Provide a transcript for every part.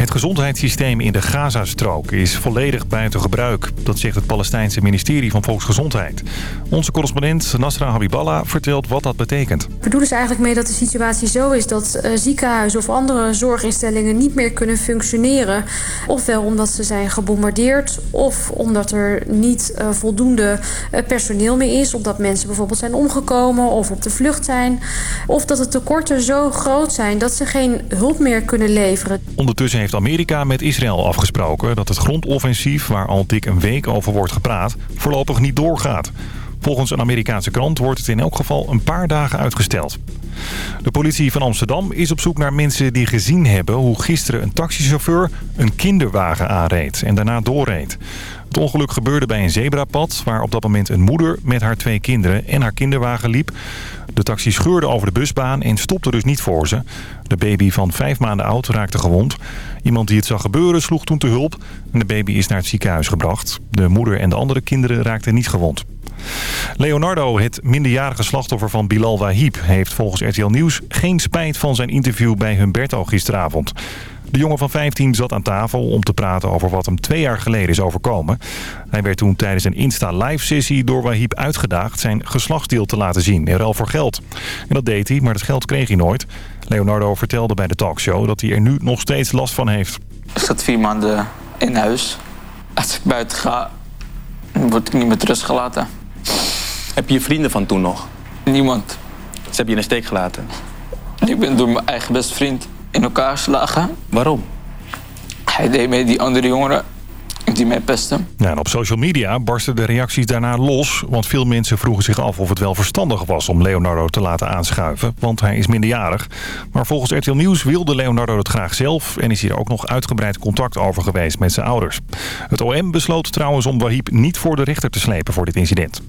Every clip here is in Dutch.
Het gezondheidssysteem in de Gazastrook is volledig buiten gebruik. Dat zegt het Palestijnse ministerie van Volksgezondheid. Onze correspondent Nasra Habiballah vertelt wat dat betekent. We bedoelen dus eigenlijk mee dat de situatie zo is dat uh, ziekenhuizen of andere zorginstellingen niet meer kunnen functioneren. Ofwel omdat ze zijn gebombardeerd of omdat er niet uh, voldoende uh, personeel meer is. Omdat mensen bijvoorbeeld zijn omgekomen of op de vlucht zijn. Of dat de tekorten zo groot zijn dat ze geen hulp meer kunnen leveren. Ondertussen heeft Amerika met Israël afgesproken dat het grondoffensief... waar al dik een week over wordt gepraat, voorlopig niet doorgaat. Volgens een Amerikaanse krant wordt het in elk geval een paar dagen uitgesteld. De politie van Amsterdam is op zoek naar mensen die gezien hebben... hoe gisteren een taxichauffeur een kinderwagen aanreed en daarna doorreed. Het ongeluk gebeurde bij een zebrapad... waar op dat moment een moeder met haar twee kinderen en haar kinderwagen liep. De taxi scheurde over de busbaan en stopte dus niet voor ze. De baby van vijf maanden oud raakte gewond. Iemand die het zag gebeuren sloeg toen te hulp. En de baby is naar het ziekenhuis gebracht. De moeder en de andere kinderen raakten niet gewond. Leonardo, het minderjarige slachtoffer van Bilal Wahib... heeft volgens RTL Nieuws geen spijt van zijn interview bij Humberto gisteravond. De jongen van 15 zat aan tafel om te praten over wat hem twee jaar geleden is overkomen. Hij werd toen tijdens een Insta-live-sessie door Wahib uitgedaagd zijn geslachtsdeel te laten zien in ruil voor geld. En dat deed hij, maar dat geld kreeg hij nooit. Leonardo vertelde bij de talkshow dat hij er nu nog steeds last van heeft. Ik zat vier maanden in huis. Als ik buiten ga, word ik niet met rust gelaten. Heb je je vrienden van toen nog? Niemand. Ze hebben je in de steek gelaten? Ik ben door mijn eigen beste vriend in elkaar geslagen. Waarom? Hij deed met die andere jongeren die mij pesten. Ja, en op social media barsten de reacties daarna los. Want veel mensen vroegen zich af of het wel verstandig was om Leonardo te laten aanschuiven. Want hij is minderjarig. Maar volgens RTL Nieuws wilde Leonardo het graag zelf. En is hier ook nog uitgebreid contact over geweest met zijn ouders. Het OM besloot trouwens om Wahib niet voor de rechter te slepen voor dit incident.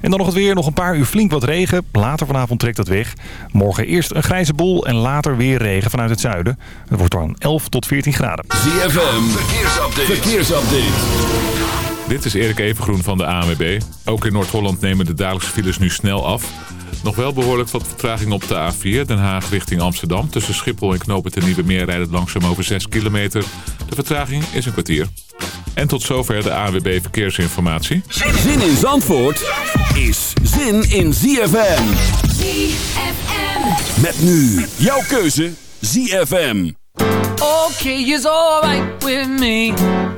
En dan nog het weer. Nog een paar uur flink wat regen. Later vanavond trekt het weg. Morgen eerst een grijze bol en later weer regen vanuit het zuiden. Het wordt dan 11 tot 14 graden. ZFM, verkeersupdate. verkeersupdate. Dit is Erik Evengroen van de ANWB. Ook in Noord-Holland nemen de dagelijkse files nu snel af. Nog wel behoorlijk wat vertraging op de A4, Den Haag richting Amsterdam. Tussen Schiphol en Knopen ten Nieuwe Meer rijdt het langzaam over 6 kilometer. De vertraging is een kwartier. En tot zover de ANWB Verkeersinformatie. Zin in Zandvoort is zin in ZFM. ZFM. Met nu jouw keuze ZFM. Okay is alright with me.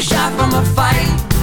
a shot from a fight.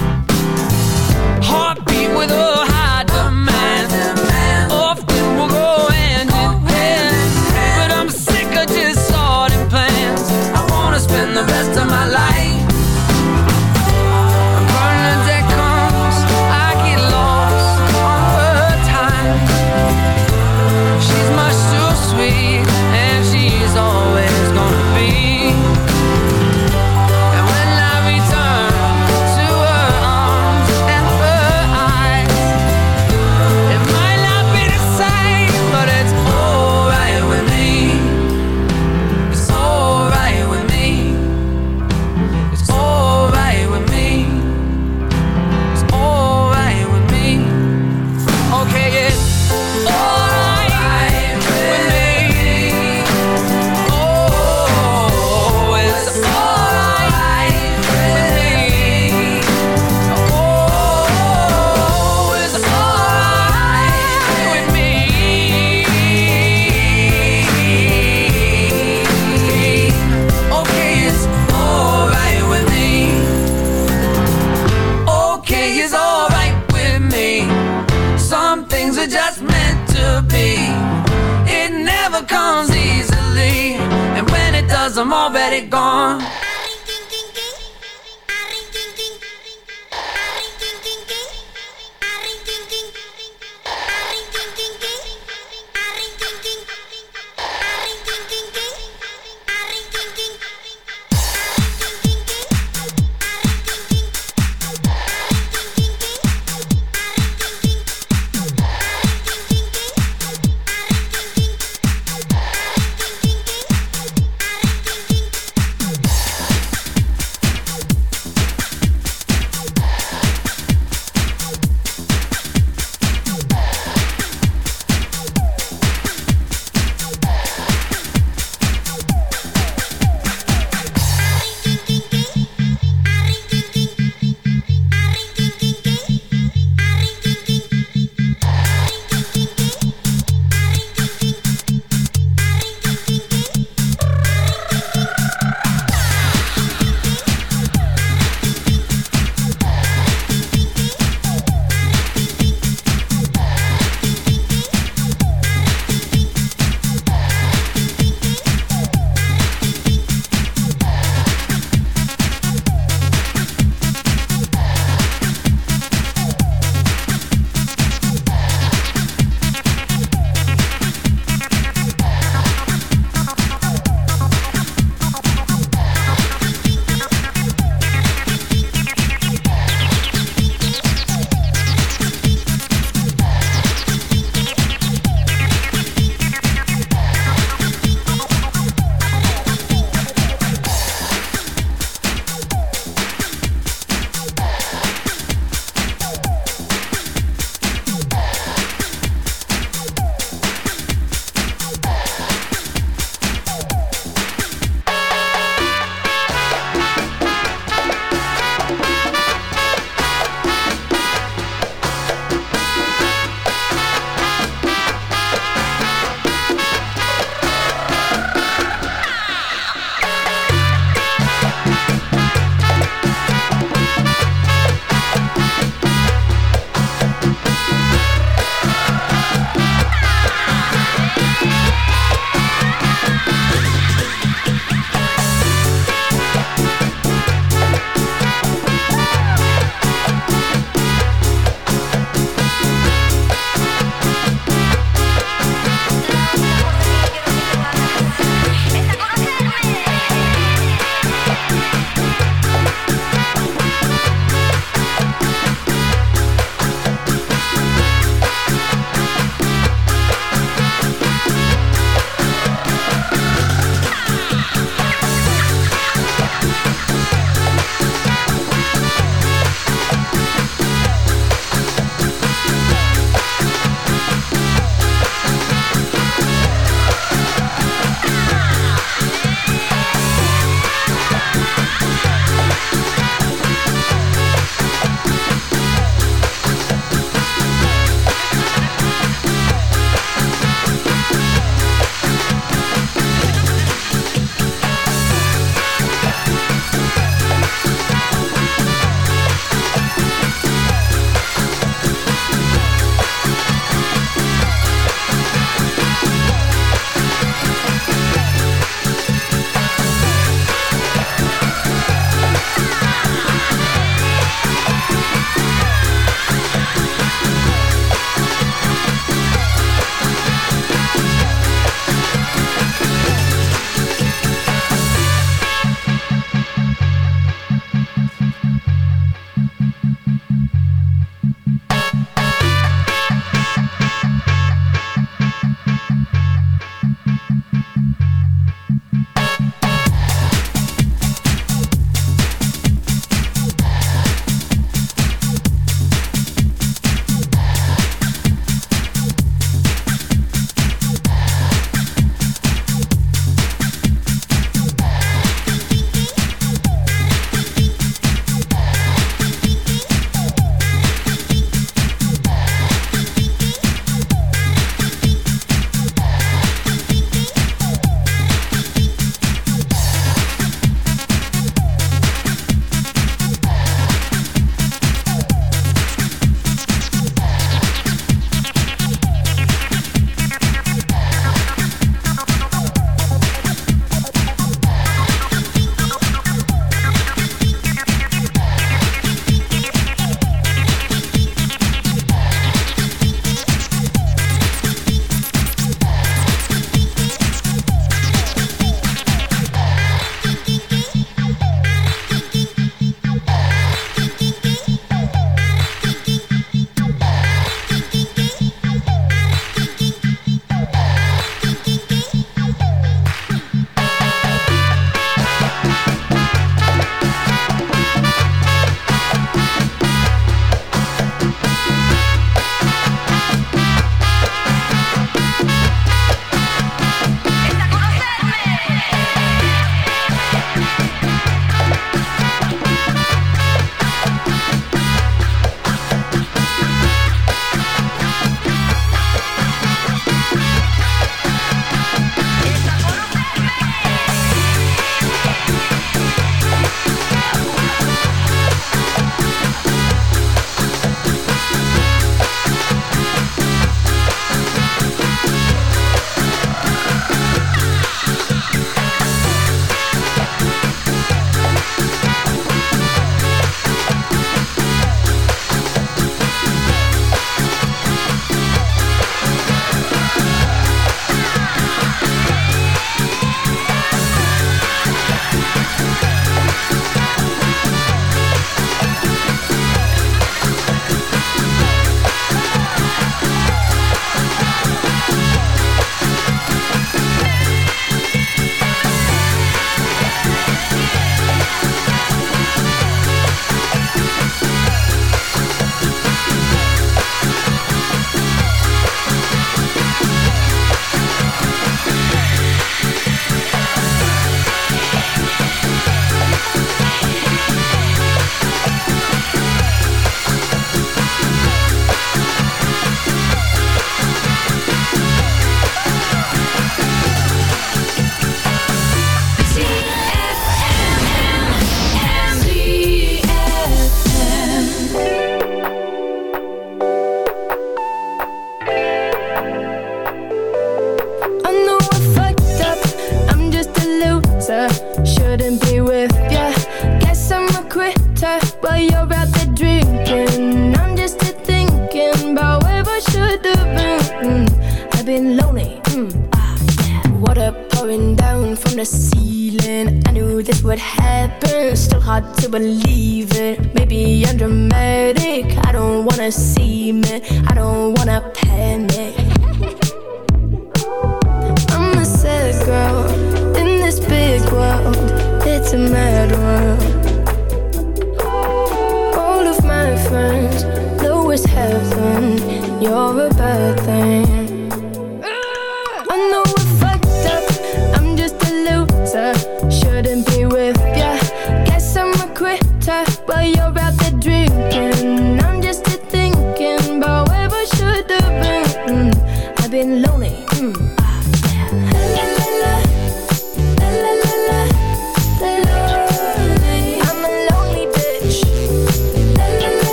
I don't wanna panic.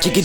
Chicken